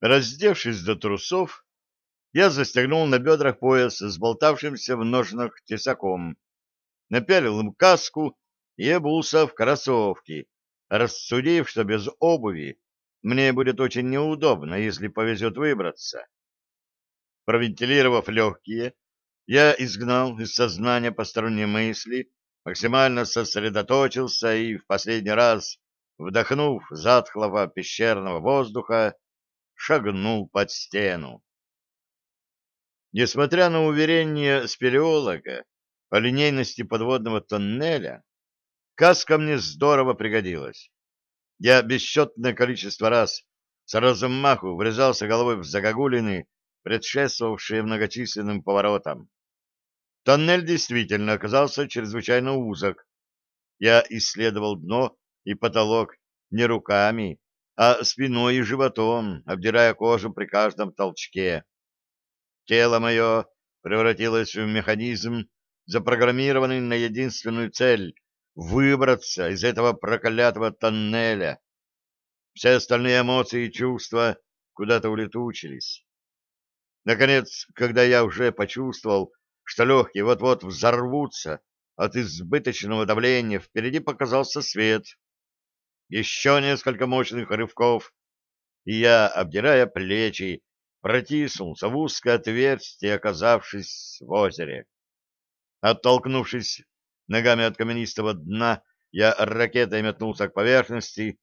Раздевшись до трусов, я застегнул на бедрах пояс с болтавшимся в ножнах тесаком, напялил им каску и обулся в кроссовки, рассудив, что без обуви мне будет очень неудобно, если повезет выбраться. Провентилировав легкие, я изгнал из сознания посторонние мысли, максимально сосредоточился и в последний раз, вдохнув затхлого пещерного воздуха, шагнул под стену. Несмотря на уверение спелеолога о линейности подводного тоннеля, каска мне здорово пригодилась. Я бесчетное количество раз с размаху врезался головой в загогулины, предшествовавшие многочисленным поворотам. Тоннель действительно оказался чрезвычайно узок. Я исследовал дно и потолок не руками, а спиной и животом, обдирая кожу при каждом толчке. Тело мое превратилось в механизм, запрограммированный на единственную цель — выбраться из этого проклятого тоннеля. Все остальные эмоции и чувства куда-то улетучились. Наконец, когда я уже почувствовал, что легкие вот-вот взорвутся от избыточного давления, впереди показался свет. Еще несколько мощных рывков, и я, обдирая плечи, протиснулся в узкое отверстие, оказавшись в озере. Оттолкнувшись ногами от каменистого дна, я ракетой метнулся к поверхности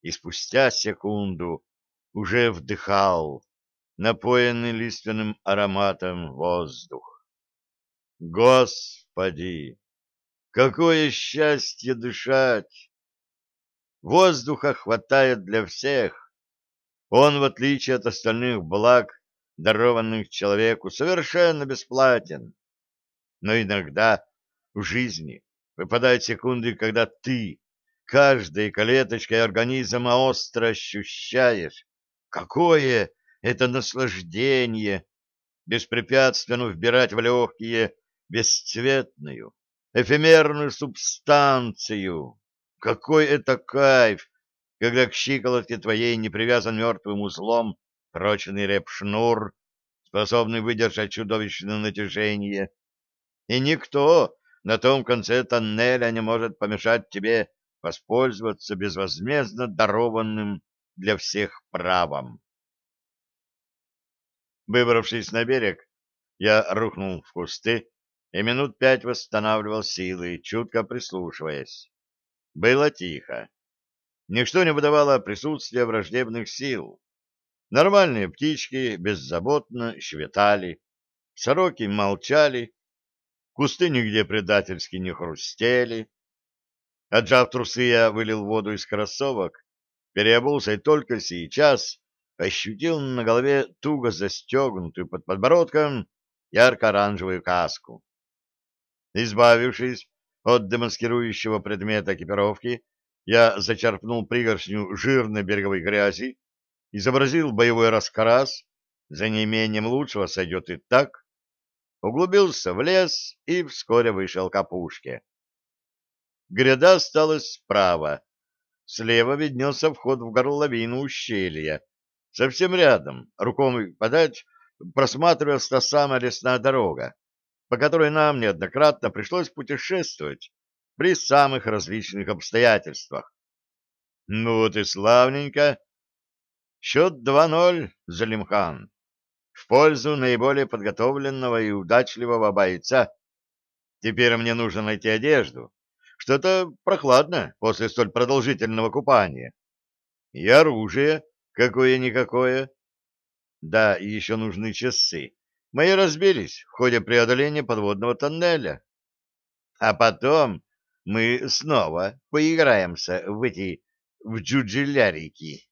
и спустя секунду уже вдыхал напоенный лиственным ароматом воздух. Господи, какое счастье дышать! Воздуха хватает для всех, он, в отличие от остальных благ, дарованных человеку, совершенно бесплатен. Но иногда в жизни выпадают секунды, когда ты каждой клеточкой организма остро ощущаешь, какое это наслаждение беспрепятственно вбирать в легкие бесцветную, эфемерную субстанцию. Какой это кайф когда к щиколотке твоей не привязан мертвым узлом прочный репшнур, способный выдержать чудовищное натяжение, и никто на том конце тоннеля не может помешать тебе воспользоваться безвозмездно дарованным для всех правом. Выбравшись на берег, я рухнул в кусты и минут пять восстанавливал силы, чутко прислушиваясь. Было тихо. Ничто не выдавало присутствия враждебных сил. Нормальные птички беззаботно щебетали, сороки молчали, кусты нигде предательски не хрустели. Отжав трусы, я вылил воду из кроссовок, переобулся и только сейчас ощутил на голове туго застегнутую под подбородком ярко-оранжевую каску. Избавившись от демаскирующего предмета экипировки, я зачерпнул пригоршню жирной береговой грязи, изобразил боевой раскрас, за неимением лучшего сойдет и так, углубился в лес и вскоре вышел к опушке. Гряда осталась справа, слева виднелся вход в горловину ущелья, совсем рядом, рукой подать, просматривалась та самая лесная дорога, по которой нам неоднократно пришлось путешествовать при самых различных обстоятельствах. Ну вот и славненько. Счет 2-0, Залимхан, в пользу наиболее подготовленного и удачливого бойца. Теперь мне нужно найти одежду. Что-то прохладно после столь продолжительного купания. И оружие какое-никакое. Да, и еще нужны часы. Мои разбились в ходе преодоления подводного тоннеля. А потом мы снова поиграемся в эти в джуджелярики.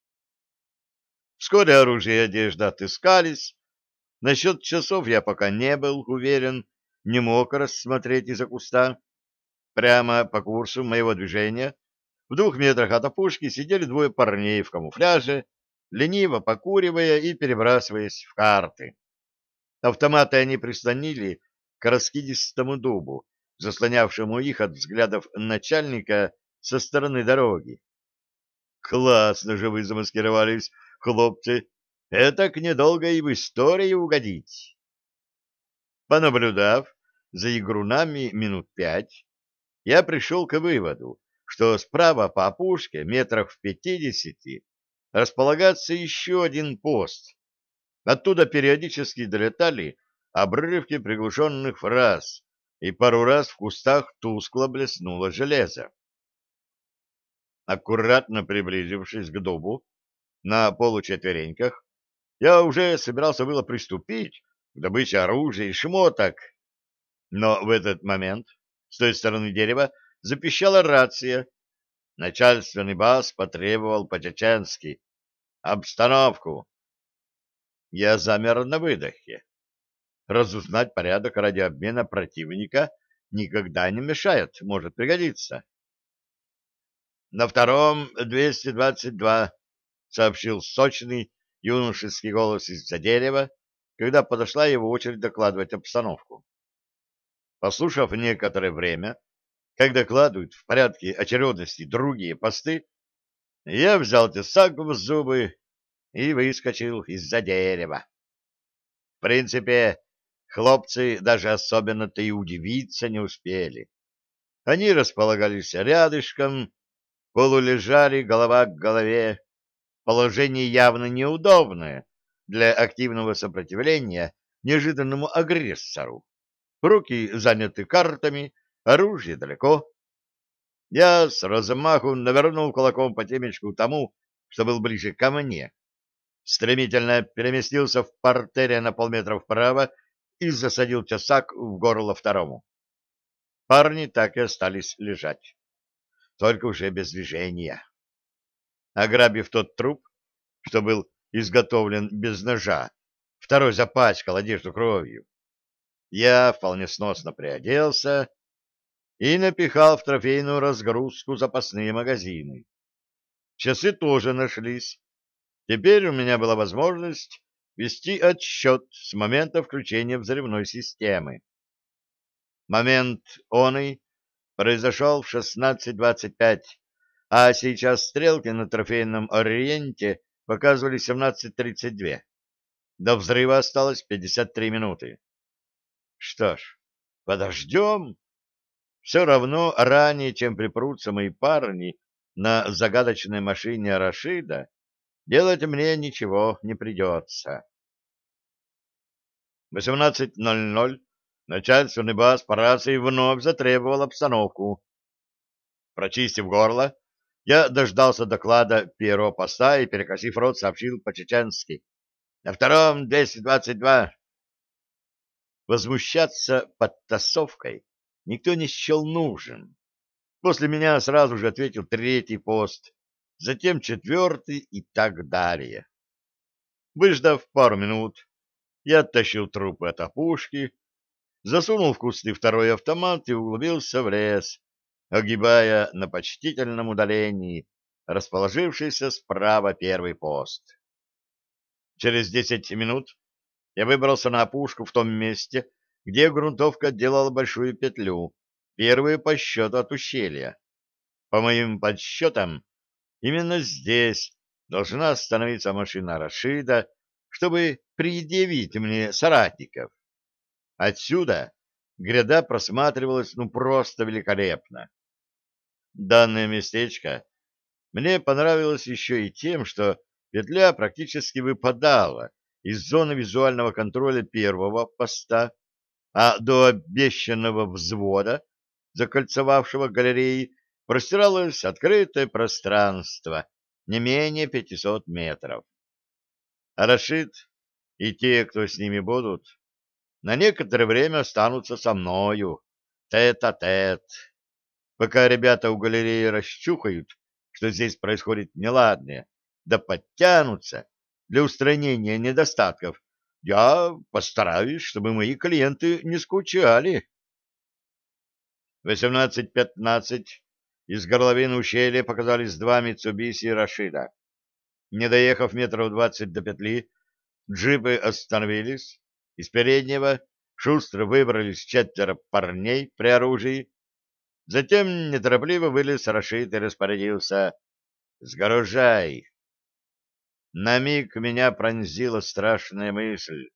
Вскоре оружие и одежда отыскались. Насчет часов я пока не был уверен, не мог рассмотреть из-за куста. Прямо по курсу моего движения в двух метрах от опушки сидели двое парней в камуфляже, лениво покуривая и перебрасываясь в карты. Автоматы они прислонили к раскидистому дубу, заслонявшему их от взглядов начальника со стороны дороги. «Классно же вы замаскировались, хлопцы! Это к недолго и в истории угодить. Понаблюдав за игрунами минут пять, я пришел к выводу, что справа по опушке, метрах в пятидесяти, располагается еще один пост. Оттуда периодически долетали обрывки приглушенных фраз, и пару раз в кустах тускло блеснуло железо. Аккуратно приблизившись к дубу, на получетвереньках, я уже собирался было приступить к добыче оружия и шмоток, но в этот момент с той стороны дерева запищала рация. Начальственный бас потребовал по-чеченски «Обстановку!». Я замер на выдохе. Разузнать порядок радиообмена противника никогда не мешает, может пригодиться. «На втором 222», — сообщил сочный юношеский голос из-за дерева, когда подошла его очередь докладывать обстановку. Послушав некоторое время, как докладывают в порядке очередности другие посты, я взял тесак в зубы и выскочил из-за дерева. В принципе, хлопцы даже особенно-то и удивиться не успели. Они располагались рядышком, полулежали голова к голове, положение явно неудобное для активного сопротивления неожиданному агрессору. Руки заняты картами, оружие далеко. Я с размаху навернул кулаком по темечку тому, что был ближе ко мне. Стремительно переместился в портере на полметра вправо и засадил тесак в горло второму. Парни так и остались лежать, только уже без движения. Ограбив тот труп, что был изготовлен без ножа, второй запачкал одежду кровью. Я вполне сносно приоделся и напихал в трофейную разгрузку запасные магазины. Часы тоже нашлись. Теперь у меня была возможность вести отсчет с момента включения взрывной системы. Момент оный произошел в 16.25, а сейчас стрелки на трофейном ориенте показывали 17.32. До взрыва осталось 53 минуты. Что ж, подождем. Все равно ранее, чем припрутся мои парни на загадочной машине Рашида, делать мне ничего не придется. 18.00. Начальственный бас по рации вновь затребовал обстановку. Прочистив горло, я дождался доклада первого поста и, перекосив рот, сообщил по-чеченски. На втором 222 Возмущаться подтасовкой никто не счел нужен. После меня сразу же ответил третий пост, затем четвертый и так далее. Выждав пару минут, я оттащил трупы от опушки, засунул в кусты второй автомат и углубился в лес, огибая на почтительном удалении расположившийся справа первый пост. Через десять минут я выбрался на опушку в том месте, где грунтовка делала большую петлю, первую по счету от ущелья. По моим подсчетам, именно здесь должна остановиться машина Рашида, чтобы предъявить мне соратников. Отсюда гряда просматривалась ну просто великолепно. Данное местечко мне понравилось еще и тем, что петля практически выпадала из зоны визуального контроля первого поста, а до обещанного взвода, закольцевавшего галереи, простиралось открытое пространство, не менее 500 метров. А Рашид и те, кто с ними будут, на некоторое время останутся со мною, тет-а-тет, -тет, пока ребята у галереи расчухают, что здесь происходит неладное, да подтянутся для устранения недостатков, я постараюсь, чтобы мои клиенты не скучали. 18.15. Из горловины ущелья показались два Митсубиси Рашида. Не доехав метров двадцать до петли, джипы остановились. Из переднего шустро выбрались четверо парней при оружии. Затем неторопливо вылез Рашид и распорядился «Сгоружай!» На миг меня пронзила страшная мысль.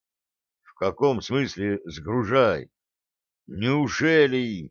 В каком смысле сгружай? Неужели...